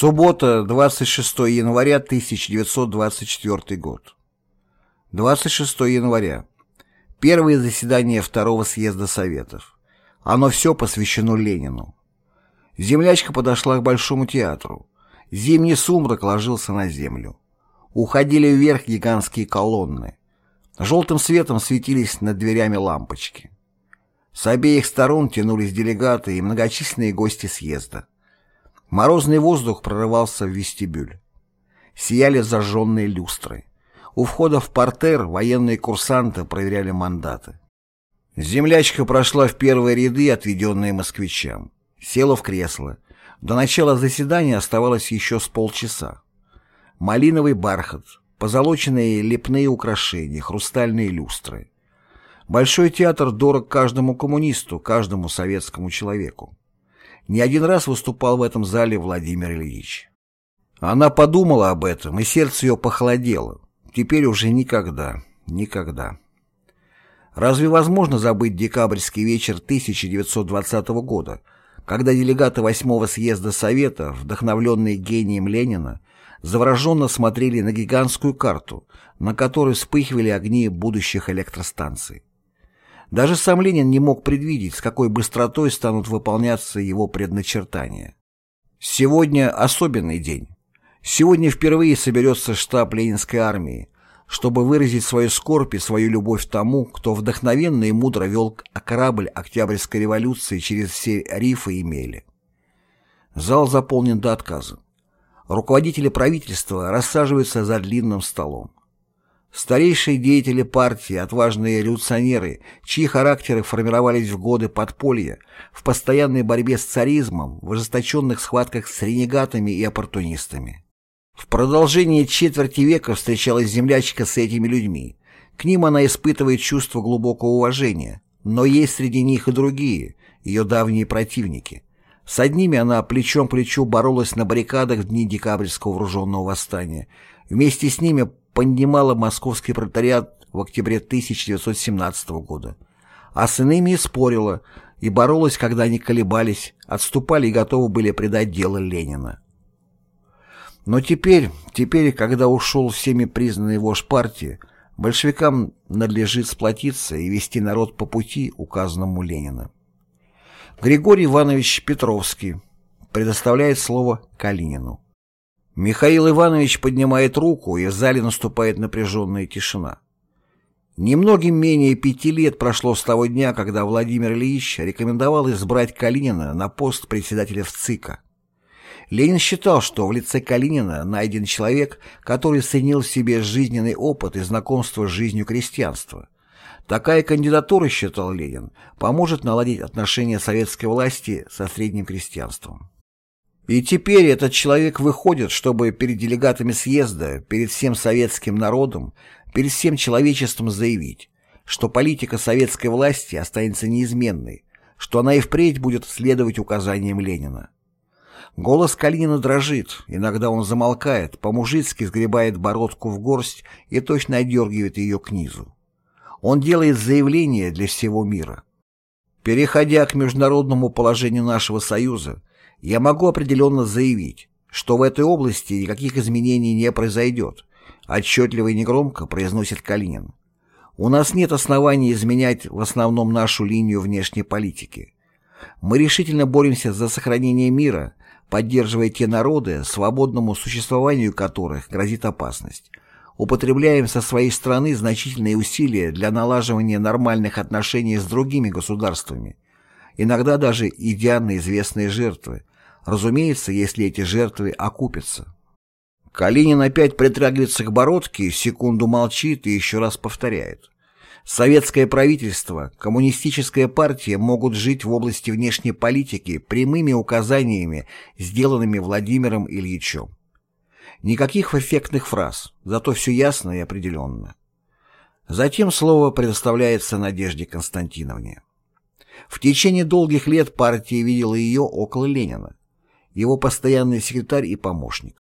Суббота, 26 января 1924 год. 26 января. Первое заседание Второго съезда Советов. Оно все посвящено Ленину. Землячка подошла к Большому театру. Зимний сумрак ложился на землю. Уходили вверх гигантские колонны. Желтым светом светились над дверями лампочки. С обеих сторон тянулись делегаты и многочисленные гости съезда. Морозный воздух прорывался в вестибюль. Сияли зажженные люстры. У входа в портер военные курсанты проверяли мандаты. Землячка прошла в первые ряды, отведенные москвичам. Села в кресло. До начала заседания оставалось еще с полчаса. Малиновый бархат, позолоченные лепные украшения, хрустальные люстры. Большой театр дорог каждому коммунисту, каждому советскому человеку. Не один раз выступал в этом зале Владимир Ильич. Она подумала об этом, и сердце ее похолодело. Теперь уже никогда, никогда. Разве возможно забыть декабрьский вечер 1920 года, когда делегаты восьмого съезда Совета, вдохновленные гением Ленина, завороженно смотрели на гигантскую карту, на которой вспыхивали огни будущих электростанций? Даже сам Ленин не мог предвидеть, с какой быстротой станут выполняться его предначертания. Сегодня особенный день. Сегодня впервые соберется штаб Ленинской армии, чтобы выразить свою скорбь и свою любовь тому, кто вдохновенно и мудро вел корабль Октябрьской революции через все рифы и мели. Зал заполнен до отказа. Руководители правительства рассаживаются за длинным столом. Старейшие деятели партии, отважные революционеры, чьи характеры формировались в годы подполья, в постоянной борьбе с царизмом, в ожесточенных схватках с ренегатами и оппортунистами. В продолжение четверти века встречалась землячка с этими людьми. К ним она испытывает чувство глубокого уважения, но есть среди них и другие, ее давние противники. С одними она плечом к плечу боролась на баррикадах в дни декабрьского вооруженного восстания. Вместе с ними поднимала московский пролетариат в октябре 1917 года, а с иными и спорила, и боролась, когда они колебались, отступали и готовы были предать дело Ленина. Но теперь, теперь, когда ушел всеми признанный вождь партии, большевикам надлежит сплотиться и вести народ по пути, указанному Ленина. Григорий Иванович Петровский предоставляет слово Калинину. Михаил Иванович поднимает руку, и в зале наступает напряженная тишина. Немногим менее пяти лет прошло с того дня, когда Владимир Ильич рекомендовал избрать Калинина на пост председателя ВЦИКа. Ленин считал, что в лице Калинина найден человек, который соединил в себе жизненный опыт и знакомство с жизнью крестьянства. Такая кандидатура, считал Ленин, поможет наладить отношения советской власти со средним крестьянством. И теперь этот человек выходит, чтобы перед делегатами съезда, перед всем советским народом, перед всем человечеством заявить, что политика советской власти останется неизменной, что она и впредь будет следовать указаниям Ленина. Голос Калинина дрожит, иногда он замолкает, по-мужицки сгребает бородку в горсть и точно отдергивает ее к низу. Он делает заявление для всего мира. Переходя к международному положению нашего Союза, я могу определенно заявить, что в этой области никаких изменений не произойдет, отчетливо и негромко произносит Калинин. У нас нет оснований изменять в основном нашу линию внешней политики. Мы решительно боремся за сохранение мира, поддерживая те народы, свободному существованию которых грозит опасность. Употребляем со своей стороны значительные усилия для налаживания нормальных отношений с другими государствами, иногда даже идя на известные жертвы, разумеется, если эти жертвы окупятся. Калинин опять притрагивается к бородке, секунду молчит и еще раз повторяет. Советское правительство, коммунистическая партия могут жить в области внешней политики прямыми указаниями, сделанными Владимиром Ильичем. Никаких эффектных фраз, зато все ясно и определенно. Затем слово предоставляется Надежде Константиновне. В течение долгих лет партия видела ее около Ленина, его постоянный секретарь и помощник.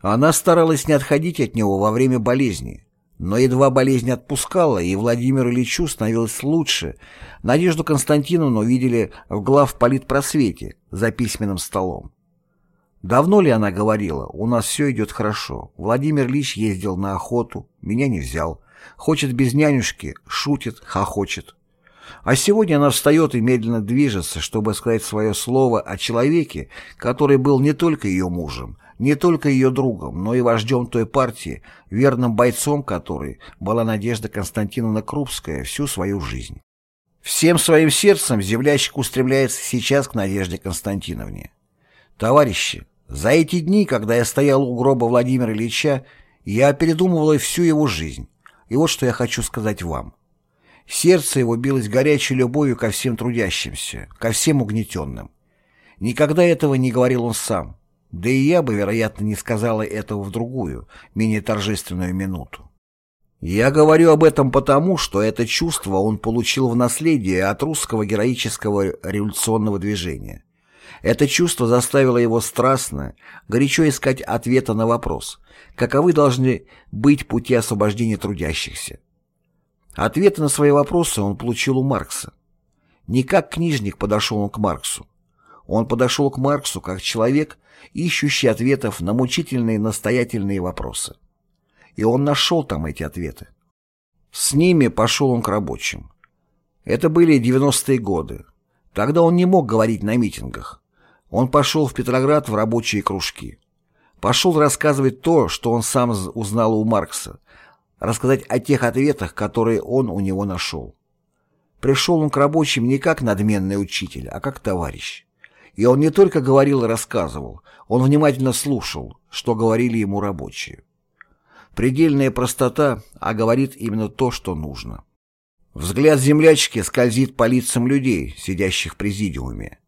Она старалась не отходить от него во время болезни, но едва болезнь отпускала, и Владимиру Ильичу становилось лучше, Надежду Константиновну видели в главполитпросвете за письменным столом. Давно ли она говорила, у нас все идет хорошо, Владимир Ильич ездил на охоту, меня не взял, хочет без нянюшки, шутит, хохочет. А сегодня она встает и медленно движется, чтобы сказать свое слово о человеке, который был не только ее мужем, не только ее другом, но и вождем той партии, верным бойцом которой была Надежда Константиновна Крупская всю свою жизнь. Всем своим сердцем землячек устремляется сейчас к Надежде Константиновне. Товарищи, за эти дни, когда я стоял у гроба Владимира Ильича, я передумывал всю его жизнь. И вот что я хочу сказать вам. Сердце его билось горячей любовью ко всем трудящимся, ко всем угнетенным. Никогда этого не говорил он сам. Да и я бы, вероятно, не сказала этого в другую, менее торжественную минуту. Я говорю об этом потому, что это чувство он получил в наследие от русского героического революционного движения. Это чувство заставило его страстно, горячо искать ответа на вопрос, каковы должны быть пути освобождения трудящихся. Ответы на свои вопросы он получил у Маркса. Не как книжник подошел он к Марксу. Он подошел к Марксу как человек, ищущий ответов на мучительные настоятельные вопросы. И он нашел там эти ответы. С ними пошел он к рабочим. Это были 90-е годы. Тогда он не мог говорить на митингах. Он пошел в Петроград в рабочие кружки. Пошел рассказывать то, что он сам узнал у Маркса, рассказать о тех ответах, которые он у него нашел. Пришел он к рабочим не как надменный учитель, а как товарищ. И он не только говорил и рассказывал, он внимательно слушал, что говорили ему рабочие. Предельная простота, а говорит именно то, что нужно. Взгляд землячки скользит по лицам людей, сидящих в президиуме.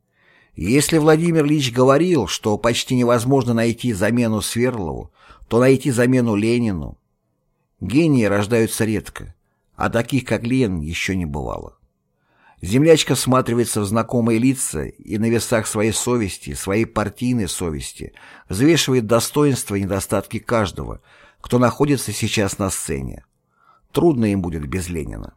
Если Владимир Ильич говорил, что почти невозможно найти замену Сверлову, то найти замену Ленину. Гении рождаются редко, а таких, как Ленин, еще не бывало. Землячка всматривается в знакомые лица и на весах своей совести, своей партийной совести, взвешивает достоинства и недостатки каждого, кто находится сейчас на сцене. Трудно им будет без Ленина.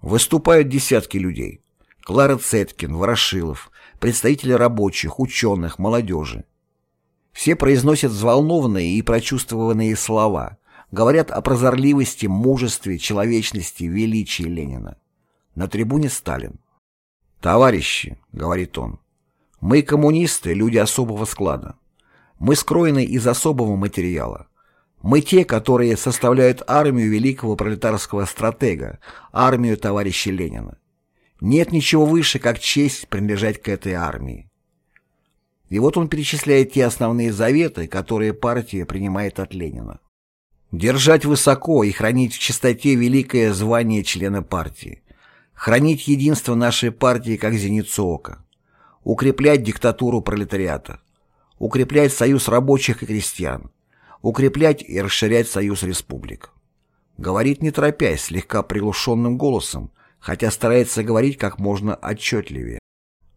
Выступают десятки людей. Клара Цеткин, Ворошилов, представители рабочих, ученых, молодежи. Все произносят взволнованные и прочувствованные слова, говорят о прозорливости, мужестве, человечности, величии Ленина. На трибуне Сталин. «Товарищи», — говорит он, — «мы коммунисты, люди особого склада. Мы скроены из особого материала. Мы те, которые составляют армию великого пролетарского стратега, армию товарища Ленина. Нет ничего выше, как честь принадлежать к этой армии. И вот он перечисляет те основные заветы, которые партия принимает от Ленина. Держать высоко и хранить в чистоте великое звание члена партии хранить единство нашей партии как зеницу ока, укреплять диктатуру пролетариата, укреплять союз рабочих и крестьян, укреплять и расширять союз республик. Говорит не торопясь, слегка приглушенным голосом, хотя старается говорить как можно отчетливее.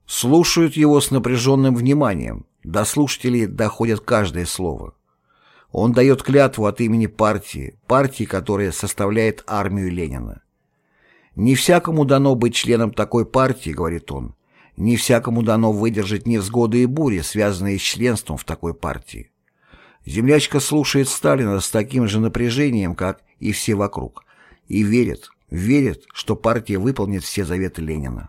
Слушают его с напряженным вниманием, до слушателей доходит каждое слово. Он дает клятву от имени партии, партии, которая составляет армию Ленина. «Не всякому дано быть членом такой партии», — говорит он. «Не всякому дано выдержать невзгоды и бури, связанные с членством в такой партии». Землячка слушает Сталина с таким же напряжением, как и все вокруг, и верит, верит, что партия выполнит все заветы Ленина.